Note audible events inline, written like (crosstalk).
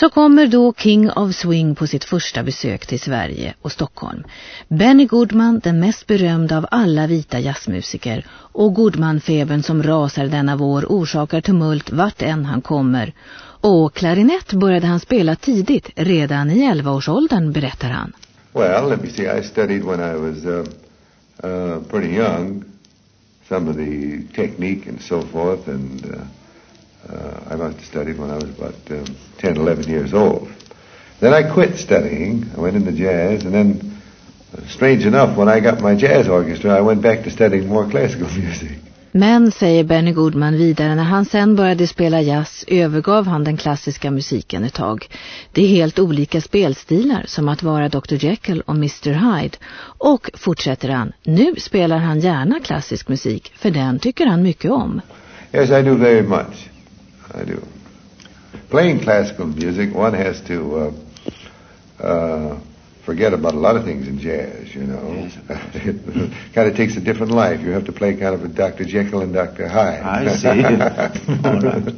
Så kommer då King of Swing på sitt första besök till Sverige och Stockholm. Benny Goodman, den mest berömda av alla vita jazzmusiker och Goodman-febern som rasar denna vår orsakar tumult vart än han kommer. Och klarinett började han spela tidigt, redan i 11-årsåldern, berättar han. Well, let me see, I studied when I was uh, uh, pretty young, some of the technique and so forth, and... Uh, Must have studied when I was about um, 10, 11 years old. Then I quit studying. I went into jazz, and then, uh, strange enough, when I got my jazz orchestra, I went back to studying more classical (laughs) music. Men, säger Benny Goodman vidare, när han sen började spela jazz övergav han den klassiska musiken ett tag. Det är helt olika spelstilar som att vara Dr. Jekyll och Mr. Hyde. Och, fortsätter han, nu spelar han gärna klassisk musik, för den tycker han mycket om. Yes, I do very much. I do. Playing classical music, one has to uh, uh, forget about a lot of things in jazz, you know. Yes, it kind of (laughs) takes a different life. You have to play kind of a Dr. Jekyll and Dr. Hyde. I see. (laughs) All right.